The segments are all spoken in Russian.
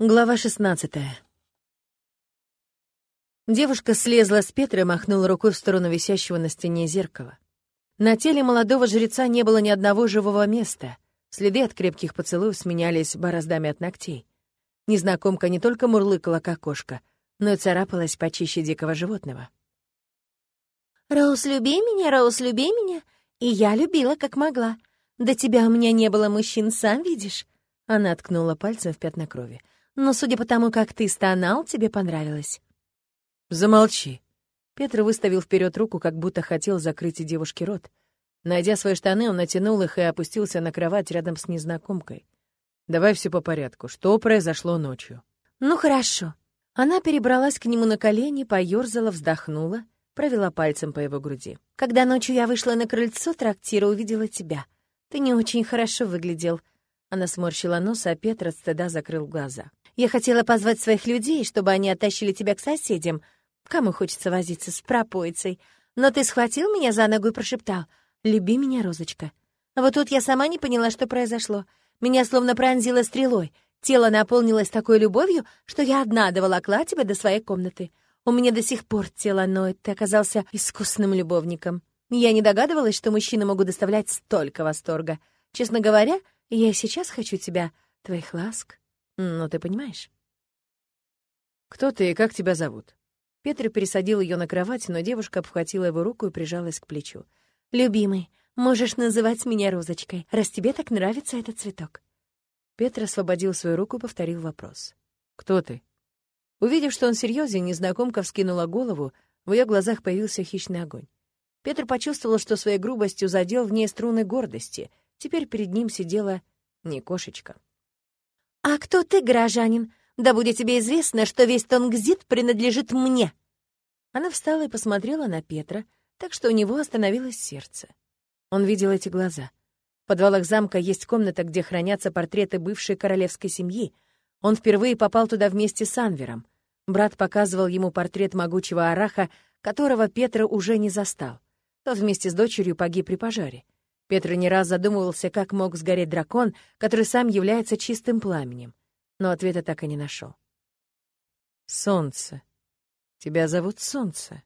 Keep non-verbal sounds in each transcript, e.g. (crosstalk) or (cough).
Глава 16 Девушка слезла с Петра и махнула рукой в сторону висящего на стене зеркала. На теле молодого жреца не было ни одного живого места. Следы от крепких поцелуев сменялись бороздами от ногтей. Незнакомка не только мурлыкала, как кошка, но и царапалась почище дикого животного. «Роуз, люби меня, Роуз, люби меня!» И я любила, как могла. До тебя у меня не было мужчин, сам видишь?» Она ткнула пальцем в пятна крови но, судя по тому, как ты стонал, тебе понравилось». «Замолчи». Петр выставил вперед руку, как будто хотел закрыть девушке рот. Найдя свои штаны, он натянул их и опустился на кровать рядом с незнакомкой. «Давай все по порядку. Что произошло ночью?» «Ну, хорошо». Она перебралась к нему на колени, поёрзала, вздохнула, провела пальцем по его груди. «Когда ночью я вышла на крыльцо трактира, увидела тебя. Ты не очень хорошо выглядел». Она сморщила нос, а Петр от стыда закрыл глаза. Я хотела позвать своих людей, чтобы они оттащили тебя к соседям. Кому хочется возиться с пропойцей? Но ты схватил меня за ногу и прошептал «Люби меня, Розочка». Вот тут я сама не поняла, что произошло. Меня словно пронзило стрелой. Тело наполнилось такой любовью, что я одна доволокла тебя до своей комнаты. У меня до сих пор тело ноет, ты оказался искусным любовником. Я не догадывалась, что мужчины могут доставлять столько восторга. Честно говоря, я сейчас хочу тебя, твоих ласк, ну, ты понимаешь? Кто ты и как тебя зовут? Петр пересадил ее на кровать, но девушка обхватила его руку и прижалась к плечу. «Любимый, можешь называть меня Розочкой, раз тебе так нравится этот цветок». Петр освободил свою руку и повторил вопрос. «Кто ты?» Увидев, что он серьезен, незнакомка вскинула голову, в ее глазах появился хищный огонь. Петр почувствовал, что своей грубостью задел в ней струны гордости. Теперь перед ним сидела не кошечка. «А кто ты, горожанин? Да будет тебе известно, что весь Тонгзит принадлежит мне!» Она встала и посмотрела на Петра, так что у него остановилось сердце. Он видел эти глаза. В подвалах замка есть комната, где хранятся портреты бывшей королевской семьи. Он впервые попал туда вместе с Анвером. Брат показывал ему портрет могучего араха, которого Петра уже не застал. Тот вместе с дочерью погиб при пожаре. Петр не раз задумывался, как мог сгореть дракон, который сам является чистым пламенем, но ответа так и не нашел. «Солнце. Тебя зовут Солнце».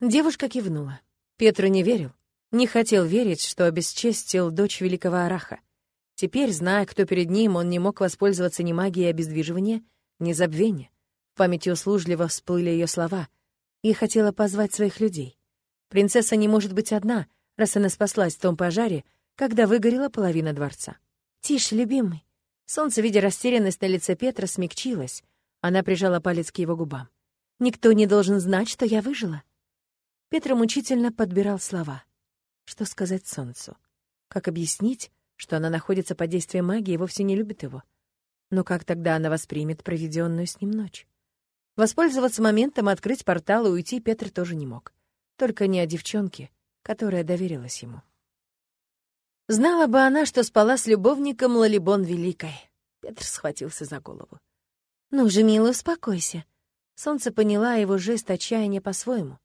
Девушка кивнула. Петр не верил, не хотел верить, что обесчестил дочь великого Араха. Теперь, зная, кто перед ним, он не мог воспользоваться ни магией обездвиживания, ни забвения. В памяти услужливо всплыли ее слова. И хотела позвать своих людей. Принцесса не может быть одна — раз она спаслась в том пожаре, когда выгорела половина дворца. «Тише, любимый». Солнце, видя растерянность на лице Петра, смягчилось. Она прижала палец к его губам. «Никто не должен знать, что я выжила». Петр мучительно подбирал слова. Что сказать солнцу? Как объяснить, что она находится под действием магии и вовсе не любит его? Но как тогда она воспримет проведенную с ним ночь? Воспользоваться моментом, открыть портал и уйти Петр тоже не мог. Только не о девчонке, которая доверилась ему. Знала бы она, что спала с любовником Лалибон Великой. Петр схватился за голову. «Ну же, милый, успокойся». Солнце поняла его жест отчаяния по-своему.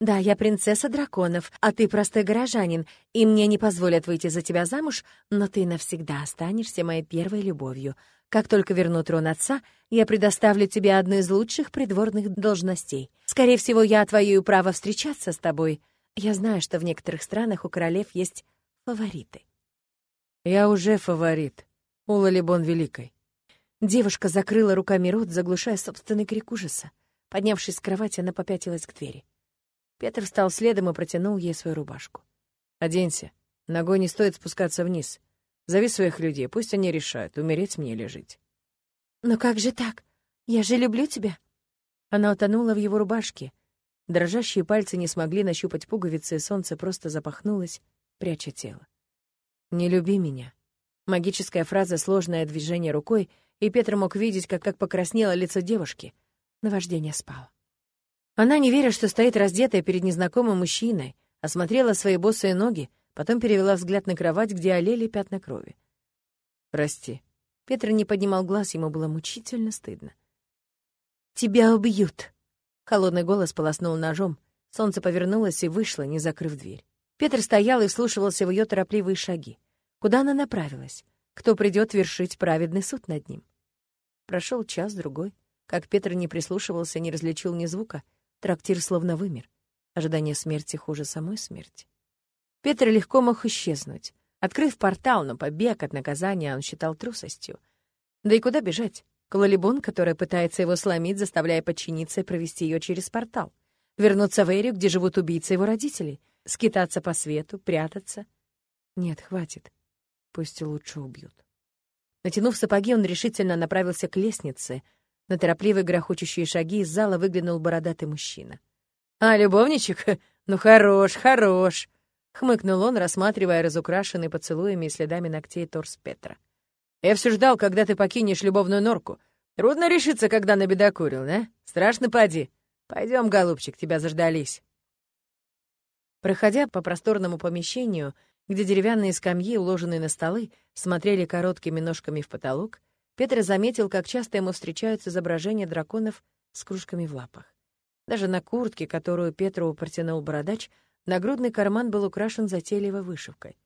«Да, я принцесса драконов, а ты простой горожанин, и мне не позволят выйти за тебя замуж, но ты навсегда останешься моей первой любовью. Как только верну трон отца, я предоставлю тебе одну из лучших придворных должностей. Скорее всего, я отвоюю право встречаться с тобой, я знаю, что в некоторых странах у королев есть фавориты. Я уже фаворит. У Лалибон Великой. Девушка закрыла руками рот, заглушая собственный крик ужаса. Поднявшись с кровати, она попятилась к двери. Петр встал следом и протянул ей свою рубашку. «Оденься. Ногой не стоит спускаться вниз. Зови своих людей, пусть они решают, умереть мне или жить». «Но как же так? Я же люблю тебя». Она утонула в его рубашке, Дрожащие пальцы не смогли нащупать пуговицы, и солнце просто запахнулось, пряча тело. «Не люби меня». Магическая фраза, сложное движение рукой, и Петр мог видеть, как, как покраснело лицо девушки. Наваждение спало. Она, не веря, что стоит раздетая перед незнакомым мужчиной, осмотрела свои босые ноги, потом перевела взгляд на кровать, где олели пятна крови. «Прости». Петр не поднимал глаз, ему было мучительно стыдно. «Тебя убьют», Холодный голос полоснул ножом. Солнце повернулось и вышло, не закрыв дверь. Петр стоял и вслушивался в ее торопливые шаги. Куда она направилась? Кто придет вершить праведный суд над ним? Прошел час-другой. Как Петр не прислушивался, не различил ни звука, трактир словно вымер. Ожидание смерти хуже самой смерти. Петр легко мог исчезнуть. Открыв портал, но побег от наказания он считал трусостью. Да и куда бежать? К Лалибон, которая пытается его сломить, заставляя подчиниться и провести ее через портал. Вернуться в Эрию, где живут убийцы его родителей. Скитаться по свету, прятаться. Нет, хватит. Пусть лучше убьют. Натянув сапоги, он решительно направился к лестнице. На торопливые грохочущие шаги из зала выглянул бородатый мужчина. «А, любовничек? (laughs) Ну, хорош, хорош!» — хмыкнул он, рассматривая разукрашенный поцелуями и следами ногтей торс Петра. «Я все ждал, когда ты покинешь любовную норку. Трудно решиться, когда набедокурил, да? Страшно поди. Пойдем, голубчик, тебя заждались». Проходя по просторному помещению, где деревянные скамьи, уложенные на столы, смотрели короткими ножками в потолок, Петр заметил, как часто ему встречаются изображения драконов с кружками в лапах. Даже на куртке, которую Петру протянул бородач, нагрудный карман был украшен затейливой вышивкой.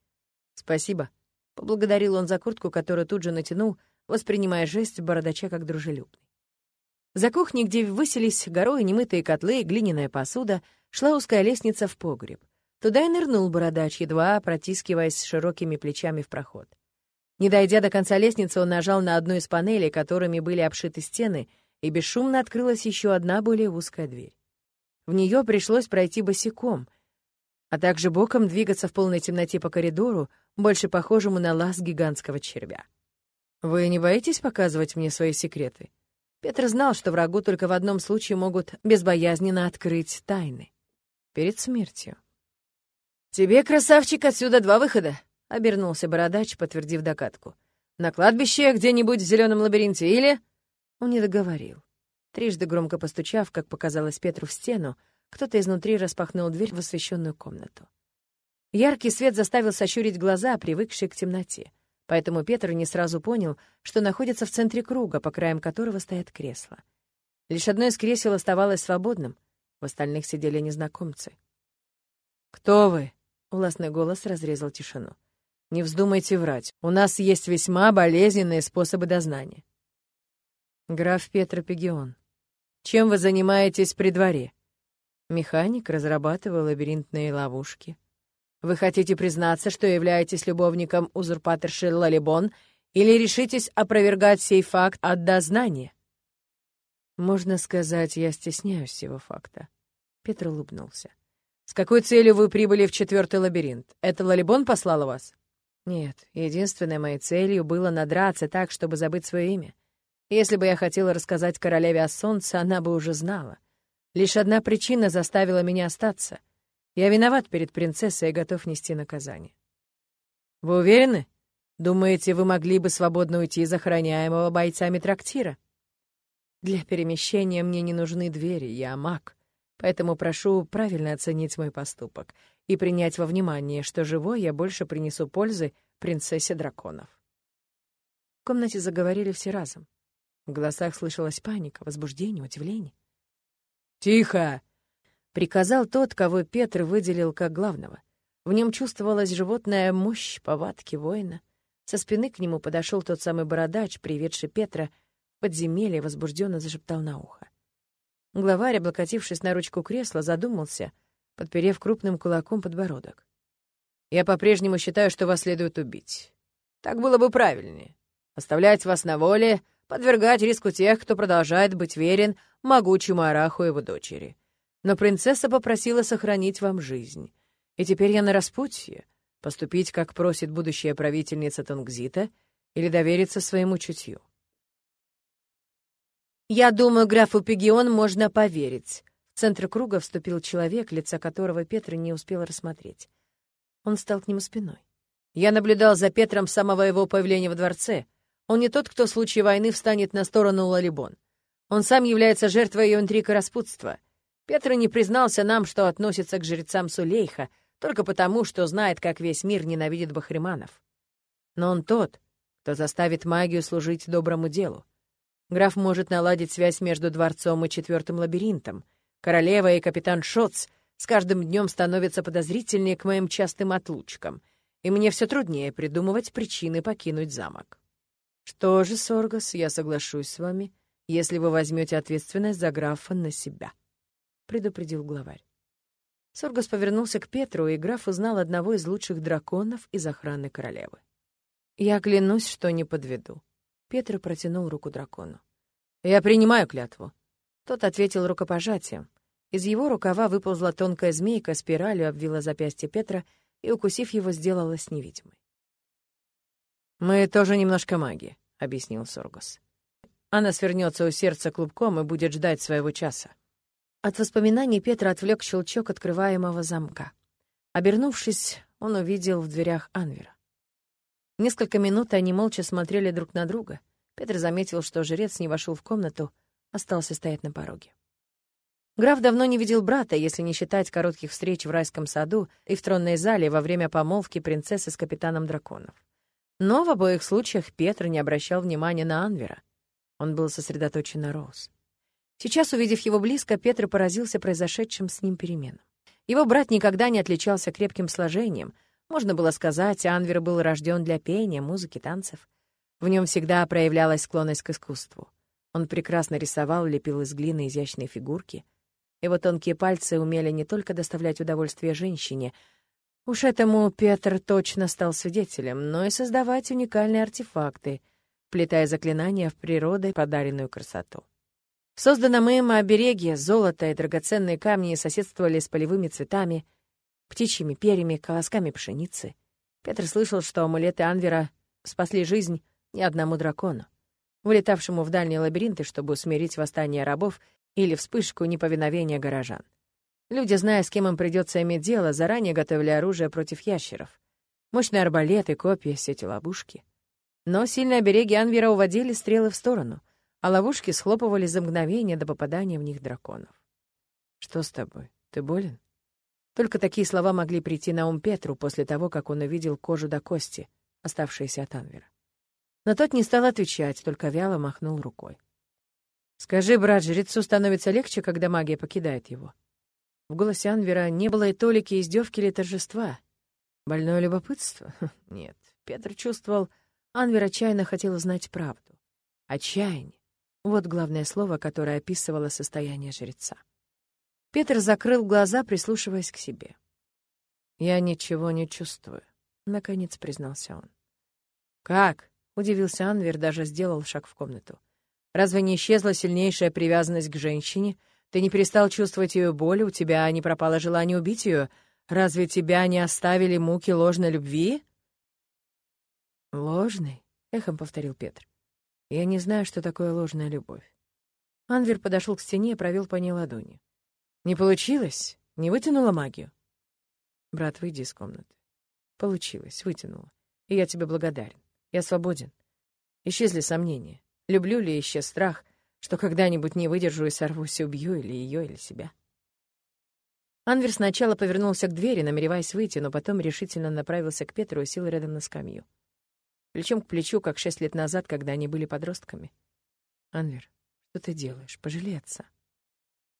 «Спасибо», — поблагодарил он за куртку, которую тут же натянул, воспринимая жесть бородача как дружелюбный. За кухней, где высились горой немытые котлы и глиняная посуда, шла узкая лестница в погреб. Туда и нырнул бородач, едва протискиваясь широкими плечами в проход. Не дойдя до конца лестницы, он нажал на одну из панелей, которыми были обшиты стены, и бесшумно открылась еще одна более узкая дверь. В нее пришлось пройти босиком, а также боком двигаться в полной темноте по коридору, больше похожему на лаз гигантского червя. «Вы не боитесь показывать мне свои секреты?» Петр знал, что врагу только в одном случае могут безбоязненно открыть тайны. Перед смертью. «Тебе, красавчик, отсюда два выхода», — обернулся бородач, подтвердив докатку. «На кладбище где-нибудь в зеленом лабиринте или...» Он не договорил. Трижды громко постучав, как показалось Петру в стену, кто-то изнутри распахнул дверь в освещенную комнату. Яркий свет заставил сощурить глаза, привыкшие к темноте. Поэтому Петр не сразу понял, что находится в центре круга, по краям которого стоят кресла. Лишь одно из кресел оставалось свободным, в остальных сидели незнакомцы. «Кто вы?» Властный голос разрезал тишину. «Не вздумайте врать. У нас есть весьма болезненные способы дознания». «Граф Петр Пегион, чем вы занимаетесь при дворе?» Механик разрабатывал лабиринтные ловушки. «Вы хотите признаться, что являетесь любовником узурпаторши Лалибон, или решитесь опровергать сей факт от дознания?» «Можно сказать, я стесняюсь всего факта». Петр улыбнулся. С какой целью вы прибыли в четвертый лабиринт? Это Лалибон послала вас? Нет, единственной моей целью было надраться так, чтобы забыть свое имя. Если бы я хотела рассказать королеве о солнце, она бы уже знала. Лишь одна причина заставила меня остаться. Я виноват перед принцессой и готов нести наказание. Вы уверены? Думаете, вы могли бы свободно уйти из охраняемого бойцами трактира? Для перемещения мне не нужны двери, я маг. Поэтому прошу правильно оценить мой поступок и принять во внимание, что живой я больше принесу пользы принцессе драконов. В комнате заговорили все разом. В голосах слышалась паника, возбуждение, удивление. «Тихо!» — приказал тот, кого Петр выделил как главного. В нем чувствовалась животная мощь повадки воина. Со спины к нему подошел тот самый бородач, приведший Петра в подземелье, возбужденно зашептал на ухо. Главарь, облокотившись на ручку кресла, задумался, подперев крупным кулаком подбородок. «Я по-прежнему считаю, что вас следует убить. Так было бы правильнее. Оставлять вас на воле, подвергать риску тех, кто продолжает быть верен могучему Араху и его дочери. Но принцесса попросила сохранить вам жизнь. И теперь я на распутье. Поступить, как просит будущая правительница Тунгзита, или довериться своему чутью. «Я думаю, графу Пегион можно поверить». В центр круга вступил человек, лица которого Петр не успел рассмотреть. Он стал к нему спиной. «Я наблюдал за Петром с самого его появления в дворце. Он не тот, кто в случае войны встанет на сторону Лалибон. Он сам является жертвой ее интриг и распутства. Петр не признался нам, что относится к жрецам Сулейха, только потому, что знает, как весь мир ненавидит бахриманов. Но он тот, кто заставит магию служить доброму делу. Граф может наладить связь между дворцом и четвертым лабиринтом. Королева и капитан Шоц с каждым днем становятся подозрительнее к моим частым отлучкам, и мне все труднее придумывать причины покинуть замок. «Что же, Соргас, я соглашусь с вами, если вы возьмете ответственность за графа на себя», — предупредил главарь. Соргас повернулся к Петру, и граф узнал одного из лучших драконов из охраны королевы. «Я клянусь, что не подведу». Петр протянул руку дракону. «Я принимаю клятву». Тот ответил рукопожатием. Из его рукава выползла тонкая змейка, спиралью обвила запястье Петра и, укусив его, сделалась невидимой. «Мы тоже немножко маги», — объяснил Соргус. «Она свернется у сердца клубком и будет ждать своего часа». От воспоминаний Петра отвлек щелчок открываемого замка. Обернувшись, он увидел в дверях Анвера. Несколько минут они молча смотрели друг на друга. Петр заметил, что жрец не вошел в комнату, остался стоять на пороге. Граф давно не видел брата, если не считать коротких встреч в райском саду и в тронной зале во время помолвки принцессы с капитаном драконов. Но в обоих случаях Петр не обращал внимания на Анвера. Он был сосредоточен на Роуз. Сейчас, увидев его близко, Петр поразился произошедшим с ним переменам. Его брат никогда не отличался крепким сложением. Можно было сказать, Анвер был рожден для пения, музыки, танцев. В нем всегда проявлялась склонность к искусству. Он прекрасно рисовал, лепил из глины изящные фигурки. Его тонкие пальцы умели не только доставлять удовольствие женщине, Уж этому Петр точно стал свидетелем, но и создавать уникальные артефакты, плетая заклинания в природы подаренную красоту. В созданном им обереге золото и драгоценные камни соседствовали с полевыми цветами, птичьими перьями, колосками пшеницы. Петр слышал, что амулеты Анвера спасли жизнь ни одному дракону, вылетавшему в дальние лабиринты, чтобы усмирить восстание рабов или вспышку неповиновения горожан. Люди, зная, с кем им придется иметь дело, заранее готовили оружие против ящеров. Мощные арбалеты, копья, сети ловушки. Но сильные обереги Анвера уводили стрелы в сторону, а ловушки схлопывали за мгновение до попадания в них драконов. «Что с тобой? Ты болен?» Только такие слова могли прийти на ум Петру после того, как он увидел кожу до кости, оставшиеся от Анвера. Но тот не стал отвечать, только вяло махнул рукой. «Скажи, брат, жрецу становится легче, когда магия покидает его?» В голосе Анвера не было и толики издевки или торжества. Больное любопытство? Хм, нет. Петр чувствовал, Анвер отчаянно хотел знать правду. Отчаяние. Вот главное слово, которое описывало состояние жреца. Петр закрыл глаза, прислушиваясь к себе. «Я ничего не чувствую», — наконец признался он. «Как?» — удивился Анвер, даже сделал шаг в комнату. «Разве не исчезла сильнейшая привязанность к женщине, ты не перестал чувствовать ее боль, у тебя не пропало желание убить ее? Разве тебя не оставили муки ложной любви?» «Ложной?» — эхом повторил Петр. «Я не знаю, что такое ложная любовь». Анвер подошел к стене и провел по ней ладонью. «Не получилось? Не вытянула магию?» «Брат, выйди из комнаты». «Получилось, вытянула. И я тебе благодарен. Я свободен. Исчезли сомнения. Люблю ли исчез страх, что когда-нибудь не выдержу и сорвусь и убью или ее, или себя. Анвер сначала повернулся к двери, намереваясь выйти, но потом решительно направился к Петру и сел рядом на скамью. Плечом к плечу, как шесть лет назад, когда они были подростками. «Анвер, что ты делаешь? Пожалей отца».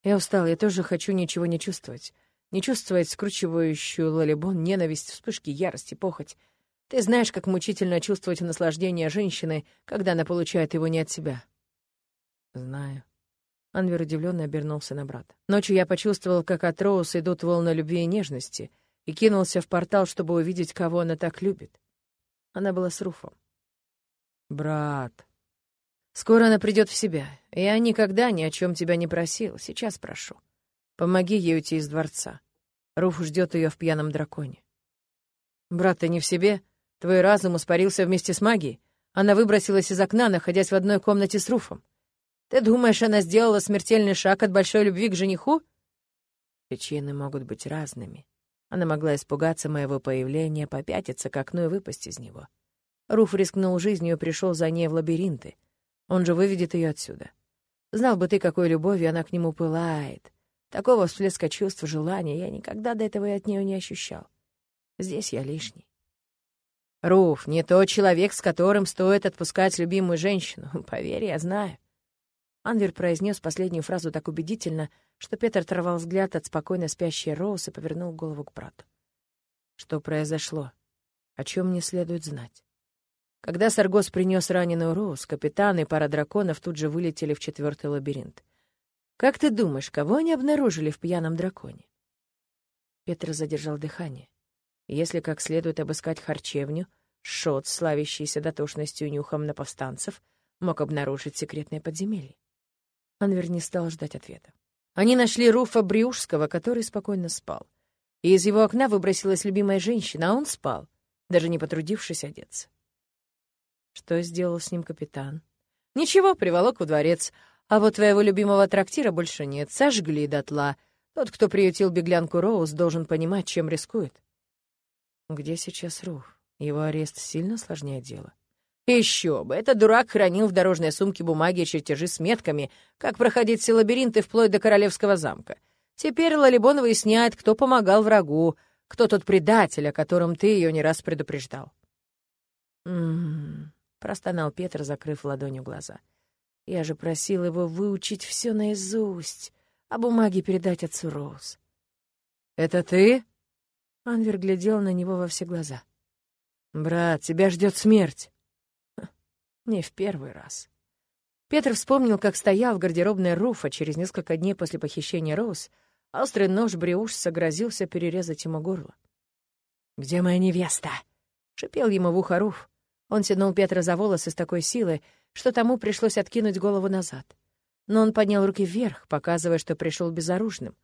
«Я устал, я тоже хочу ничего не чувствовать. Не чувствовать скручивающую лолибон, ненависть, вспышки ярости, похоть. Ты знаешь, как мучительно чувствовать наслаждение женщины, когда она получает его не от себя. Знаю. Анвер удивленно обернулся на брата. Ночью я почувствовал, как от Роуз идут волны любви и нежности, и кинулся в портал, чтобы увидеть, кого она так любит. Она была с Руфом. Брат. Скоро она придет в себя. Я никогда ни о чем тебя не просил, сейчас прошу. Помоги ей уйти из дворца. Руф ждет ее в пьяном драконе. Брат, ты не в себе? Твой разум испарился вместе с магией. Она выбросилась из окна, находясь в одной комнате с Руфом. Ты думаешь, она сделала смертельный шаг от большой любви к жениху? Причины могут быть разными. Она могла испугаться моего появления, попятиться к окну и выпасть из него. Руф рискнул жизнью и пришел за ней в лабиринты. Он же выведет ее отсюда. Знал бы ты, какой любовью она к нему пылает. Такого всплеска чувств, желания я никогда до этого и от нее не ощущал. Здесь я лишний. Руф, не тот человек, с которым стоит отпускать любимую женщину. (laughs) Поверь, я знаю. Анвер произнес последнюю фразу так убедительно, что Петр оторвал взгляд от спокойно спящей Роуз и повернул голову к брату. «Что произошло? О чем мне следует знать?» Когда Саргос принес раненую Роуз, капитан и пара драконов тут же вылетели в четвертый лабиринт. «Как ты думаешь, кого они обнаружили в пьяном драконе?» Петр задержал дыхание. Если как следует обыскать харчевню, Шот, славящийся дотошностью и нюхом на повстанцев, мог обнаружить секретное подземелье. Анвер не стал ждать ответа. Они нашли Руфа Брюшского, который спокойно спал. И из его окна выбросилась любимая женщина, а он спал, даже не потрудившись одеться. Что сделал с ним капитан? Ничего, приволок в дворец. А вот твоего любимого трактира больше нет, сожгли дотла. Тот, кто приютил беглянку Роуз, должен понимать, чем рискует. Где сейчас Руф? Его арест сильно осложняет дело. Еще бы! Этот дурак хранил в дорожной сумке бумаги и чертежи с метками, как проходить все лабиринты вплоть до Королевского замка. Теперь Лалибон выясняет, кто помогал врагу, кто тот предатель, о котором ты ее не раз предупреждал. «М-м-м», простонал Петр, закрыв ладонью глаза. «Я же просил его выучить все наизусть, а бумаги передать отцу Роуз». «Это ты?» Анвер глядел на него во все глаза. «Брат, тебя ждет смерть». Не в первый раз. Петр вспомнил, как стоял в гардеробной Руфа через несколько дней после похищения Роуз, острый нож Бриуш согрозился перерезать ему горло. «Где моя невеста?» — шипел ему в ухо Руф. Он тянул Петра за волосы с такой силой, что тому пришлось откинуть голову назад. Но он поднял руки вверх, показывая, что пришел безоружным.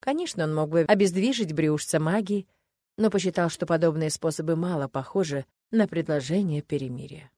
Конечно, он мог бы обездвижить Бриушца магией, но посчитал, что подобные способы мало похожи на предложение перемирия.